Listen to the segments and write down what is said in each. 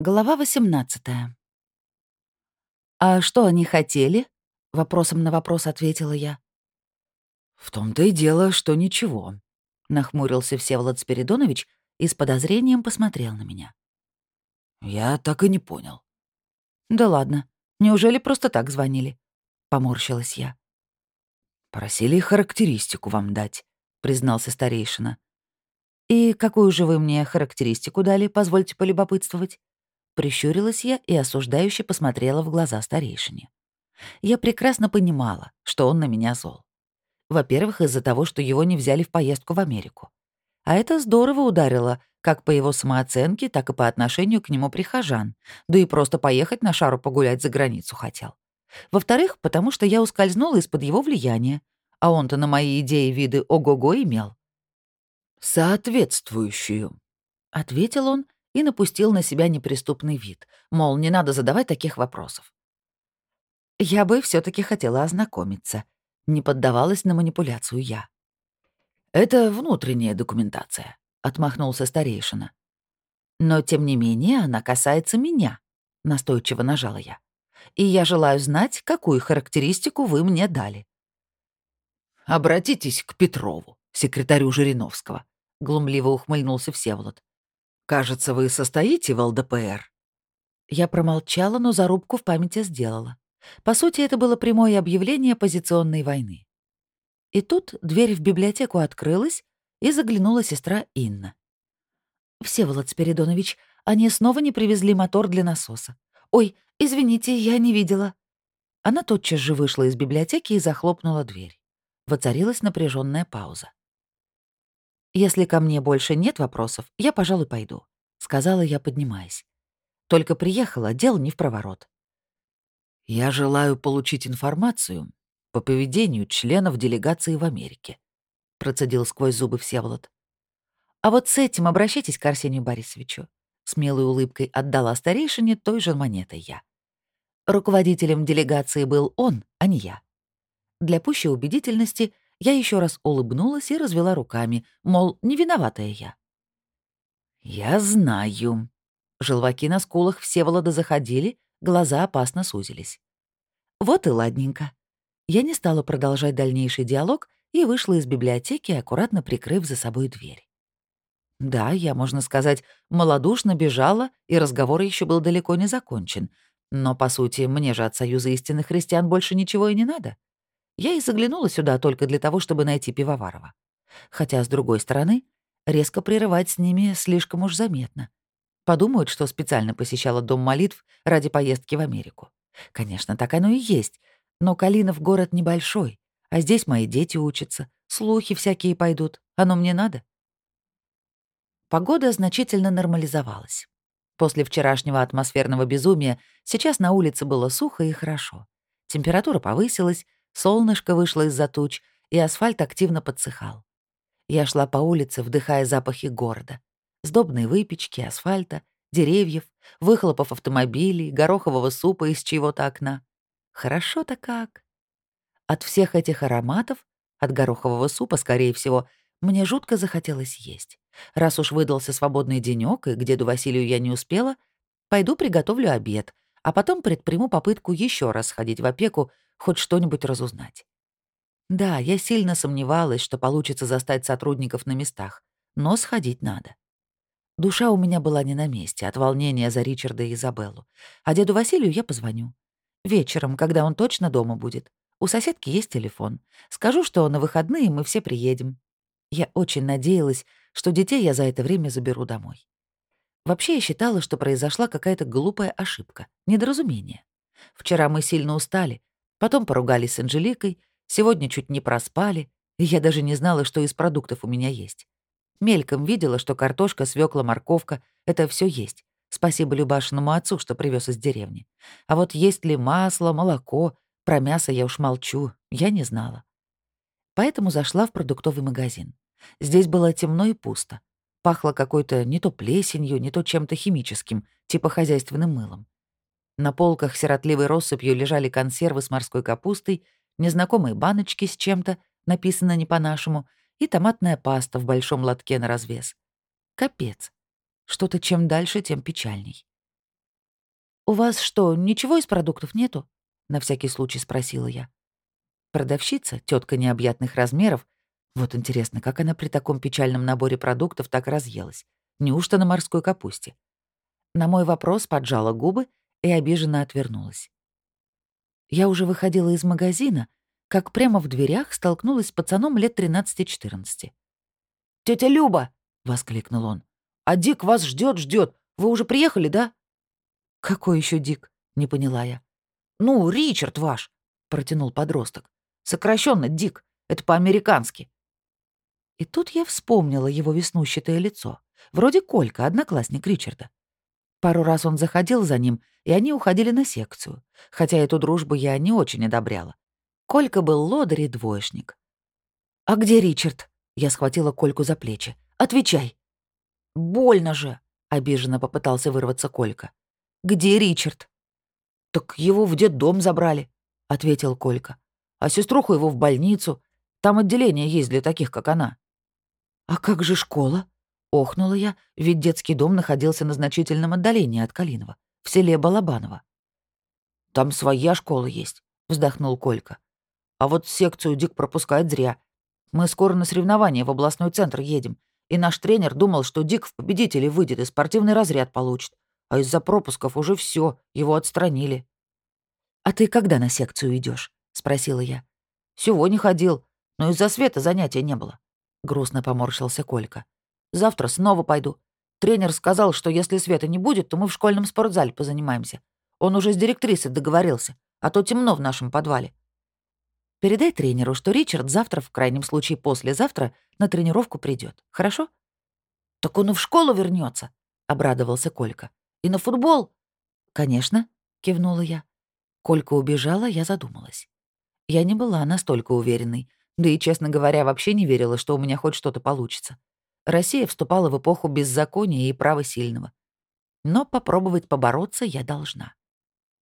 Глава 18 «А что они хотели?» — вопросом на вопрос ответила я. «В том-то и дело, что ничего», — нахмурился Всеволод Спиридонович и с подозрением посмотрел на меня. «Я так и не понял». «Да ладно. Неужели просто так звонили?» — поморщилась я. «Просили характеристику вам дать», — признался старейшина. «И какую же вы мне характеристику дали, позвольте полюбопытствовать?» Прищурилась я и осуждающе посмотрела в глаза старейшине. Я прекрасно понимала, что он на меня зол. Во-первых, из-за того, что его не взяли в поездку в Америку. А это здорово ударило как по его самооценке, так и по отношению к нему прихожан, да и просто поехать на шару погулять за границу хотел. Во-вторых, потому что я ускользнула из-под его влияния, а он-то на мои идеи виды ого-го имел. «Соответствующую», — ответил он и напустил на себя неприступный вид, мол, не надо задавать таких вопросов. Я бы все таки хотела ознакомиться. Не поддавалась на манипуляцию я. «Это внутренняя документация», — отмахнулся старейшина. «Но, тем не менее, она касается меня», — настойчиво нажала я. «И я желаю знать, какую характеристику вы мне дали». «Обратитесь к Петрову, секретарю Жириновского», — глумливо ухмыльнулся Всеволод. Кажется, вы состоите в ЛДПР?» Я промолчала, но зарубку в памяти сделала. По сути, это было прямое объявление позиционной войны. И тут дверь в библиотеку открылась, и заглянула сестра Инна. «Всеволод Спиридонович, они снова не привезли мотор для насоса. Ой, извините, я не видела». Она тотчас же вышла из библиотеки и захлопнула дверь. Воцарилась напряженная пауза. «Если ко мне больше нет вопросов, я, пожалуй, пойду», — сказала я, поднимаясь. «Только приехала, дел не в проворот». «Я желаю получить информацию по поведению членов делегации в Америке», — процедил сквозь зубы Всеволод. «А вот с этим обращайтесь к Арсению Борисовичу», — с милой улыбкой отдала старейшине той же монетой я. Руководителем делегации был он, а не я. Для пущей убедительности — я еще раз улыбнулась и развела руками, мол, не виноватая я. «Я знаю». Желваки на скулах Всеволода заходили, глаза опасно сузились. Вот и ладненько. Я не стала продолжать дальнейший диалог и вышла из библиотеки, аккуратно прикрыв за собой дверь. Да, я, можно сказать, малодушно бежала, и разговор еще был далеко не закончен. Но, по сути, мне же от Союза истинных христиан больше ничего и не надо. Я и заглянула сюда только для того, чтобы найти Пивоварова. Хотя, с другой стороны, резко прерывать с ними слишком уж заметно. Подумают, что специально посещала дом молитв ради поездки в Америку. Конечно, так оно и есть. Но Калинов город небольшой, а здесь мои дети учатся, слухи всякие пойдут. Оно мне надо? Погода значительно нормализовалась. После вчерашнего атмосферного безумия сейчас на улице было сухо и хорошо. Температура повысилась, Солнышко вышло из-за туч, и асфальт активно подсыхал. Я шла по улице, вдыхая запахи города. Сдобной выпечки, асфальта, деревьев, выхлопов автомобилей, горохового супа из чьего-то окна. Хорошо-то как. От всех этих ароматов, от горохового супа, скорее всего, мне жутко захотелось есть. Раз уж выдался свободный денёк, и к деду Василию я не успела, пойду приготовлю обед, а потом предприму попытку еще раз сходить в опеку, хоть что-нибудь разузнать. Да, я сильно сомневалась, что получится застать сотрудников на местах, но сходить надо. Душа у меня была не на месте от волнения за Ричарда и Изабеллу. А деду Василию я позвоню. Вечером, когда он точно дома будет. У соседки есть телефон. Скажу, что на выходные мы все приедем. Я очень надеялась, что детей я за это время заберу домой. Вообще я считала, что произошла какая-то глупая ошибка, недоразумение. Вчера мы сильно устали, Потом поругались с Анжеликой, сегодня чуть не проспали, и я даже не знала, что из продуктов у меня есть. Мельком видела, что картошка, свекла, морковка — это все есть. Спасибо Любашиному отцу, что привез из деревни. А вот есть ли масло, молоко, про мясо я уж молчу, я не знала. Поэтому зашла в продуктовый магазин. Здесь было темно и пусто. Пахло какой-то не то плесенью, не то чем-то химическим, типа хозяйственным мылом. На полках сиротливой россыпью лежали консервы с морской капустой, незнакомые баночки с чем-то, написано не по-нашему, и томатная паста в большом лотке на развес. Капец. Что-то чем дальше, тем печальней. «У вас что, ничего из продуктов нету?» — на всякий случай спросила я. Продавщица, тетка необъятных размеров, вот интересно, как она при таком печальном наборе продуктов так разъелась? Неужто на морской капусте? На мой вопрос поджала губы и обиженно отвернулась. Я уже выходила из магазина, как прямо в дверях столкнулась с пацаном лет 13-14. «Тетя Люба!» — воскликнул он. «А Дик вас ждет, ждет. Вы уже приехали, да?» «Какой еще Дик?» — не поняла я. «Ну, Ричард ваш!» — протянул подросток. Сокращенно Дик. Это по-американски». И тут я вспомнила его веснущатое лицо. Вроде Колька, одноклассник Ричарда. Пару раз он заходил за ним, и они уходили на секцию, хотя эту дружбу я не очень одобряла. Колька был лодырь и двоечник. «А где Ричард?» Я схватила Кольку за плечи. «Отвечай!» «Больно же!» — обиженно попытался вырваться Колька. «Где Ричард?» «Так его в детдом забрали», — ответил Колька. «А сеструху его в больницу. Там отделение есть для таких, как она». «А как же школа?» — охнула я, ведь детский дом находился на значительном отдалении от Калинова, в селе Балабаново. «Там своя школа есть», — вздохнул Колька. «А вот секцию Дик пропускает зря. Мы скоро на соревнования в областной центр едем, и наш тренер думал, что Дик в победителе выйдет и спортивный разряд получит. А из-за пропусков уже все, его отстранили. «А ты когда на секцию идешь? спросила я. «Сегодня ходил, но из-за света занятия не было», — грустно поморщился Колька. «Завтра снова пойду. Тренер сказал, что если света не будет, то мы в школьном спортзале позанимаемся. Он уже с директрисой договорился, а то темно в нашем подвале. Передай тренеру, что Ричард завтра, в крайнем случае послезавтра, на тренировку придет. Хорошо? Так он и в школу вернется, обрадовался Колька. И на футбол? Конечно, кивнула я. Колька убежала, я задумалась. Я не была настолько уверенной, да и, честно говоря, вообще не верила, что у меня хоть что-то получится. Россия вступала в эпоху беззакония и права сильного. Но попробовать побороться я должна.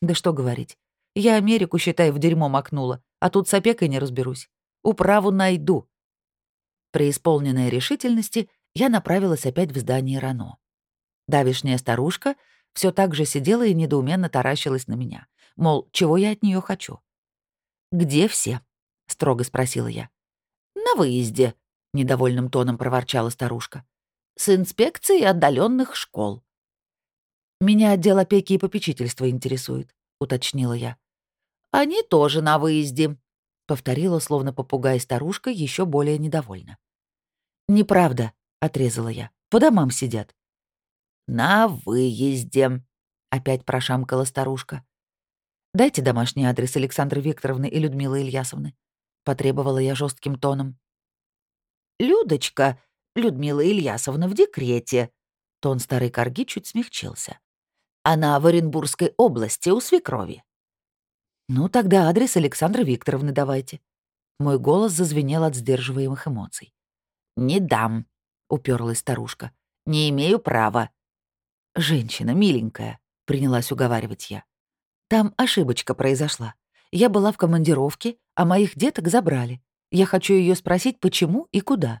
Да что говорить. Я Америку, считай, в дерьмо макнула, а тут с опекой не разберусь. Управу найду. Преисполненная решительности, я направилась опять в здание Рано. Давишняя старушка все так же сидела и недоуменно таращилась на меня. Мол, чего я от нее хочу? «Где все?» — строго спросила я. «На выезде», — недовольным тоном проворчала старушка. «С инспекцией отдаленных школ». «Меня отдел опеки и попечительства интересует», — уточнила я. «Они тоже на выезде», — повторила, словно попугай старушка, еще более недовольна. «Неправда», — отрезала я. «По домам сидят». «На выезде», — опять прошамкала старушка. «Дайте домашний адрес Александры Викторовны и Людмилы Ильясовны», — потребовала я жестким тоном. «Людочка, Людмила Ильясовна в декрете», — тон старой корги чуть смягчился. «Она в Оренбургской области у свекрови. «Ну, тогда адрес Александры Викторовны давайте». Мой голос зазвенел от сдерживаемых эмоций. «Не дам», — уперлась старушка. «Не имею права». «Женщина, миленькая», — принялась уговаривать я. «Там ошибочка произошла. Я была в командировке, а моих деток забрали. Я хочу ее спросить, почему и куда».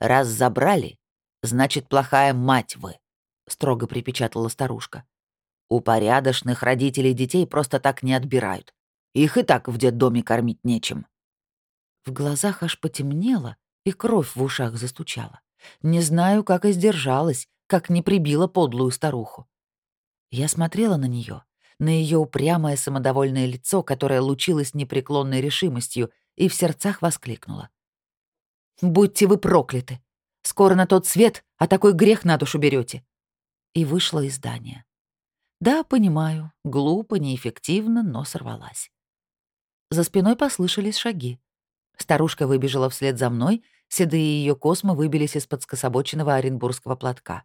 «Раз забрали, значит, плохая мать вы», — строго припечатала старушка. У порядочных родителей детей просто так не отбирают. Их и так в детдоме кормить нечем. В глазах аж потемнело, и кровь в ушах застучала. Не знаю, как и сдержалась, как не прибила подлую старуху. Я смотрела на нее, на ее упрямое самодовольное лицо, которое лучилось непреклонной решимостью, и в сердцах воскликнула. «Будьте вы прокляты! Скоро на тот свет, а такой грех на душу берете!» И вышла из здания. Да, понимаю, глупо, неэффективно, но сорвалась. За спиной послышались шаги. Старушка выбежала вслед за мной, седые ее космы выбились из-под скособоченного оренбургского платка.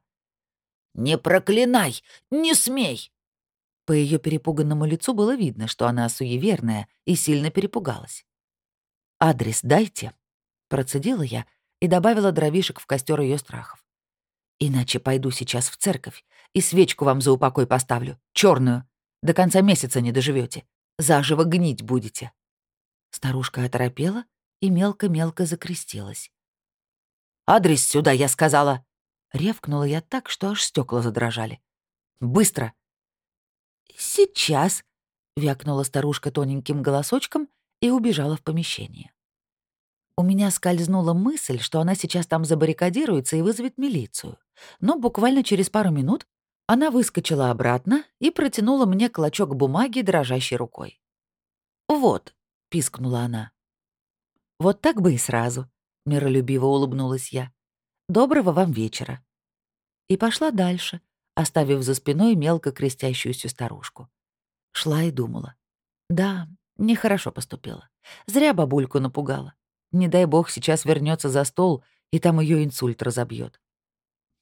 «Не проклинай! Не смей!» По ее перепуганному лицу было видно, что она суеверная и сильно перепугалась. «Адрес дайте», — процедила я и добавила дровишек в костер ее страхов. «Иначе пойду сейчас в церковь и свечку вам за упокой поставлю, черную. До конца месяца не доживете. Заживо гнить будете». Старушка оторопела и мелко-мелко закрестилась. «Адрес сюда, я сказала!» Ревкнула я так, что аж стекла задрожали. «Быстро!» «Сейчас», — вякнула старушка тоненьким голосочком и убежала в помещение. У меня скользнула мысль, что она сейчас там забаррикадируется и вызовет милицию. Но буквально через пару минут она выскочила обратно и протянула мне клочок бумаги дрожащей рукой. «Вот», — пискнула она. «Вот так бы и сразу», — миролюбиво улыбнулась я. «Доброго вам вечера». И пошла дальше, оставив за спиной мелко крестящуюся старушку. Шла и думала. Да, нехорошо поступила. Зря бабульку напугала. Не дай бог сейчас вернется за стол, и там ее инсульт разобьет.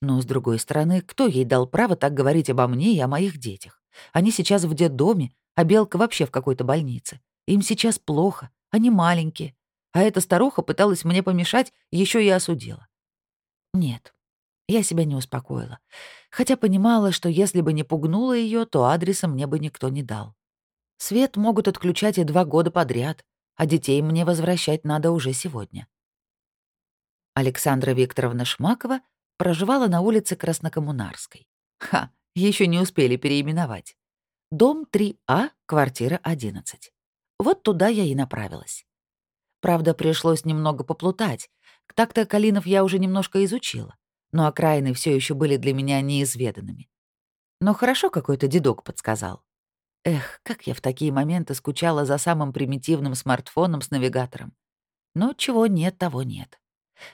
Но, с другой стороны, кто ей дал право так говорить обо мне и о моих детях? Они сейчас в детдоме, а Белка вообще в какой-то больнице. Им сейчас плохо, они маленькие. А эта старуха пыталась мне помешать, еще и осудила. Нет, я себя не успокоила. Хотя понимала, что если бы не пугнула ее, то адреса мне бы никто не дал. Свет могут отключать и два года подряд, а детей мне возвращать надо уже сегодня. Александра Викторовна Шмакова проживала на улице Краснокоммунарской. Ха, еще не успели переименовать. Дом 3А, квартира 11. Вот туда я и направилась. Правда, пришлось немного поплутать. Так-то Калинов я уже немножко изучила, но окраины все еще были для меня неизведанными. Но хорошо какой-то дедок подсказал. Эх, как я в такие моменты скучала за самым примитивным смартфоном с навигатором. Но чего нет, того нет.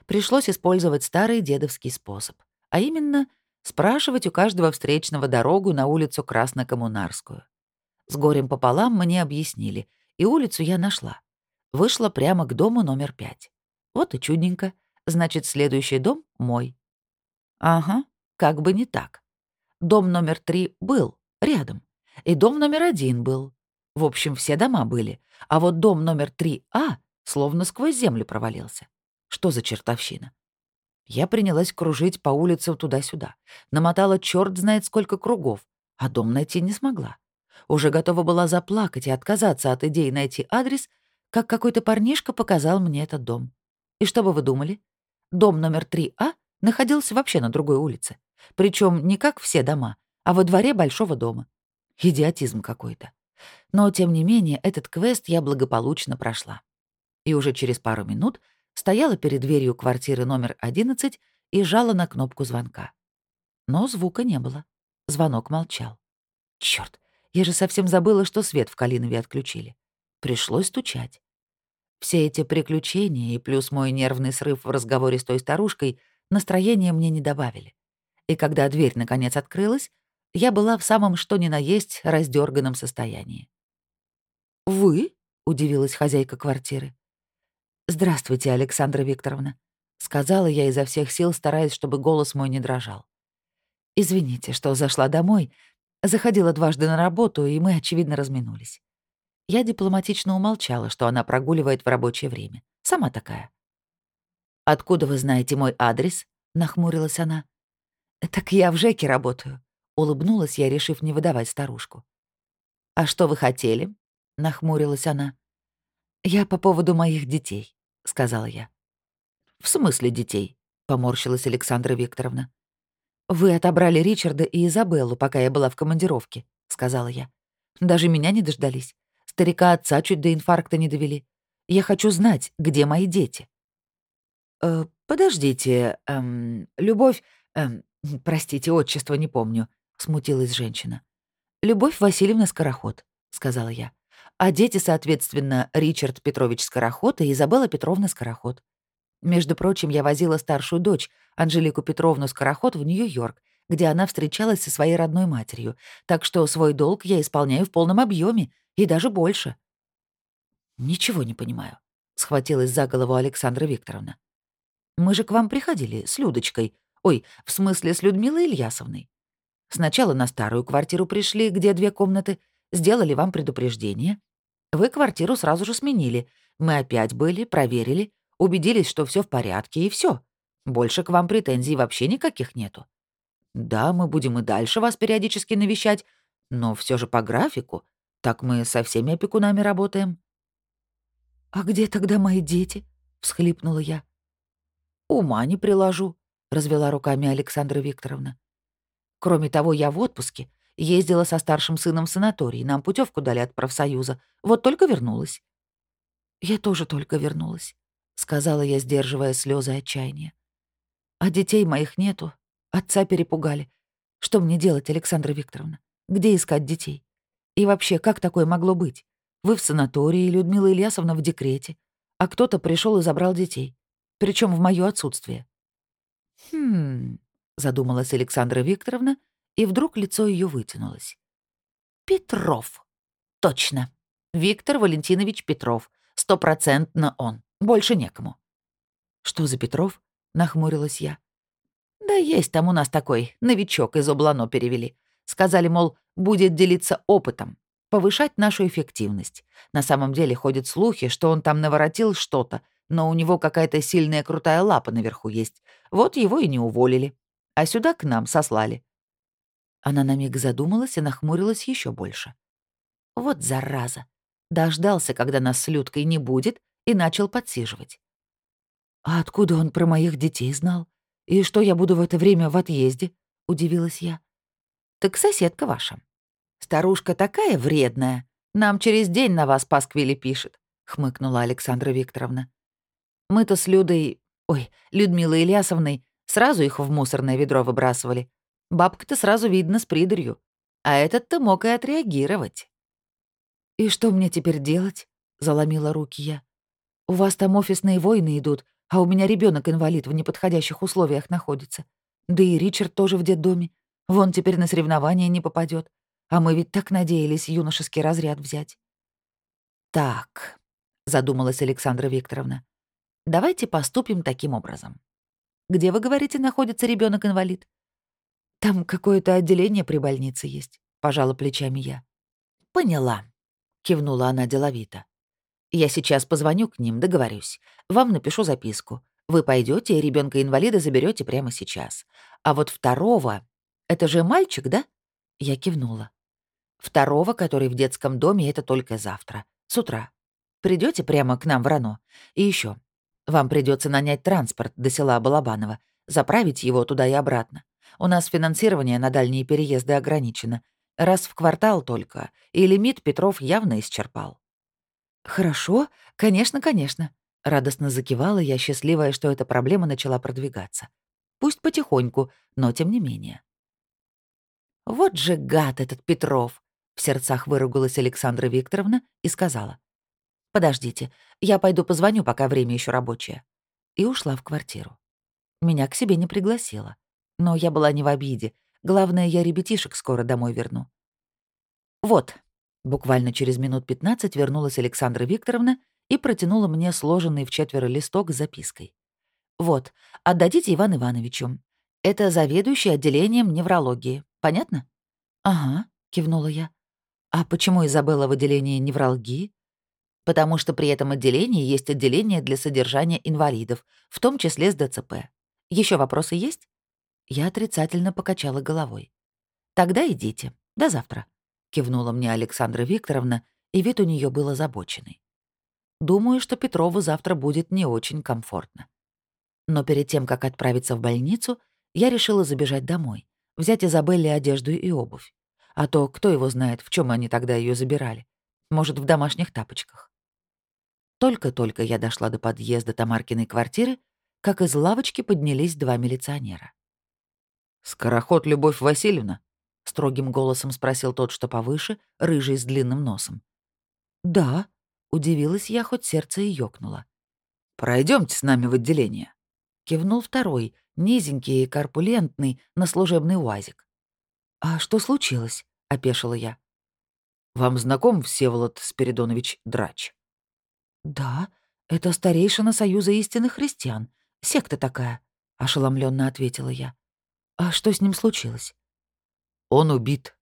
Пришлось использовать старый дедовский способ, а именно спрашивать у каждого встречного дорогу на улицу Краснокоммунарскую. С горем пополам мне объяснили, и улицу я нашла. Вышла прямо к дому номер пять. Вот и чудненько. Значит, следующий дом мой. Ага, как бы не так. Дом номер три был, рядом. И дом номер один был. В общем, все дома были. А вот дом номер 3А словно сквозь землю провалился. Что за чертовщина? Я принялась кружить по улице туда-сюда. Намотала черт знает сколько кругов, а дом найти не смогла. Уже готова была заплакать и отказаться от идеи найти адрес, как какой-то парнишка показал мне этот дом. И что бы вы думали? Дом номер 3А находился вообще на другой улице. Причем не как все дома, а во дворе большого дома. Идиотизм какой-то. Но, тем не менее, этот квест я благополучно прошла. И уже через пару минут стояла перед дверью квартиры номер 11 и жала на кнопку звонка. Но звука не было. Звонок молчал. Черт, я же совсем забыла, что свет в Калинове отключили. Пришлось стучать. Все эти приключения и плюс мой нервный срыв в разговоре с той старушкой настроения мне не добавили. И когда дверь наконец открылась, я была в самом что ни на есть раздерганном состоянии. «Вы?» — удивилась хозяйка квартиры. «Здравствуйте, Александра Викторовна», — сказала я изо всех сил, стараясь, чтобы голос мой не дрожал. «Извините, что зашла домой. Заходила дважды на работу, и мы, очевидно, разминулись». Я дипломатично умолчала, что она прогуливает в рабочее время. Сама такая. «Откуда вы знаете мой адрес?» — нахмурилась она. «Так я в ЖЭКе работаю. Улыбнулась я, решив не выдавать старушку. «А что вы хотели?» — нахмурилась она. «Я по поводу моих детей», — сказала я. «В смысле детей?» — поморщилась Александра Викторовна. «Вы отобрали Ричарда и Изабеллу, пока я была в командировке», — сказала я. «Даже меня не дождались. Старика отца чуть до инфаркта не довели. Я хочу знать, где мои дети». «Э, «Подождите, эм, Любовь... Эм, простите, отчество не помню», — смутилась женщина. «Любовь Васильевна Скороход», — сказала я. «А дети, соответственно, Ричард Петрович Скороход и Изабелла Петровна Скороход. Между прочим, я возила старшую дочь, Анжелику Петровну Скороход, в Нью-Йорк, где она встречалась со своей родной матерью, так что свой долг я исполняю в полном объеме и даже больше». «Ничего не понимаю», — схватилась за голову Александра Викторовна. «Мы же к вам приходили с Людочкой. Ой, в смысле, с Людмилой Ильясовной. Сначала на старую квартиру пришли, где две комнаты, сделали вам предупреждение. Вы квартиру сразу же сменили. Мы опять были, проверили, убедились, что все в порядке, и все. Больше к вам претензий вообще никаких нету. Да, мы будем и дальше вас периодически навещать, но все же по графику. Так мы со всеми опекунами работаем. «А где тогда мои дети?» — всхлипнула я. «Ума не приложу», — развела руками Александра Викторовна. Кроме того, я в отпуске, Ездила со старшим сыном в санаторий, нам путевку дали от профсоюза. Вот только вернулась». «Я тоже только вернулась», — сказала я, сдерживая слезы отчаяния. «А детей моих нету. Отца перепугали. Что мне делать, Александра Викторовна? Где искать детей? И вообще, как такое могло быть? Вы в санатории, Людмила Ильясовна в декрете, а кто-то пришел и забрал детей. Причем в моё отсутствие». «Хм...» — задумалась Александра Викторовна, и вдруг лицо ее вытянулось. «Петров. Точно. Виктор Валентинович Петров. Стопроцентно он. Больше некому». «Что за Петров?» — нахмурилась я. «Да есть там у нас такой, новичок из Облано перевели. Сказали, мол, будет делиться опытом, повышать нашу эффективность. На самом деле ходят слухи, что он там наворотил что-то, но у него какая-то сильная крутая лапа наверху есть. Вот его и не уволили. А сюда к нам сослали. Она на миг задумалась и нахмурилась еще больше. Вот зараза. Дождался, когда нас с Людкой не будет, и начал подсиживать. «А откуда он про моих детей знал? И что я буду в это время в отъезде?» — удивилась я. «Так соседка ваша. Старушка такая вредная. Нам через день на вас пасквили пишет», — хмыкнула Александра Викторовна. «Мы-то с Людой, ой, Людмилой Ильясовной, сразу их в мусорное ведро выбрасывали, Бабка-то сразу видно с придурью. А этот-то мог и отреагировать. «И что мне теперь делать?» — заломила руки я. «У вас там офисные войны идут, а у меня ребенок инвалид в неподходящих условиях находится. Да и Ричард тоже в детдоме. Вон теперь на соревнования не попадет. А мы ведь так надеялись юношеский разряд взять». «Так», — задумалась Александра Викторовна, — «давайте поступим таким образом. Где, вы говорите, находится ребенок инвалид «Там какое-то отделение при больнице есть», — пожала плечами я. «Поняла», — кивнула она деловито. «Я сейчас позвоню к ним, договорюсь. Вам напишу записку. Вы пойдете и ребенка инвалида заберете прямо сейчас. А вот второго... Это же мальчик, да?» Я кивнула. «Второго, который в детском доме, это только завтра, с утра. Придете прямо к нам в Рано. И еще, Вам придется нанять транспорт до села Балабаново, заправить его туда и обратно. У нас финансирование на дальние переезды ограничено. Раз в квартал только, и лимит Петров явно исчерпал. «Хорошо, конечно, конечно», — радостно закивала я, счастливая, что эта проблема начала продвигаться. Пусть потихоньку, но тем не менее. «Вот же гад этот Петров!» — в сердцах выругалась Александра Викторовна и сказала. «Подождите, я пойду позвоню, пока время еще рабочее». И ушла в квартиру. Меня к себе не пригласила. Но я была не в обиде. Главное, я ребятишек скоро домой верну. «Вот», — буквально через минут 15 вернулась Александра Викторовна и протянула мне сложенный в четверо листок с запиской. «Вот, отдадите Иван Ивановичу. Это заведующий отделением неврологии. Понятно?» «Ага», — кивнула я. «А почему Изабелла в отделении неврологии?» «Потому что при этом отделении есть отделение для содержания инвалидов, в том числе с ДЦП. Еще вопросы есть?» Я отрицательно покачала головой. «Тогда идите. До завтра», — кивнула мне Александра Викторовна, и вид у нее был озабоченный. «Думаю, что Петрову завтра будет не очень комфортно». Но перед тем, как отправиться в больницу, я решила забежать домой, взять Изабелле одежду и обувь. А то кто его знает, в чем они тогда ее забирали. Может, в домашних тапочках. Только-только я дошла до подъезда Тамаркиной квартиры, как из лавочки поднялись два милиционера. «Скороход Любовь Васильевна?» — строгим голосом спросил тот, что повыше, рыжий с длинным носом. «Да», — удивилась я, хоть сердце и ёкнуло. Пройдемте с нами в отделение», — кивнул второй, низенький и корпулентный, на служебный уазик. «А что случилось?» — опешила я. «Вам знаком Всеволод Спиридонович Драч?» «Да, это старейшина Союза истинных христиан. Секта такая», — ошеломленно ответила я. «А что с ним случилось?» «Он убит»,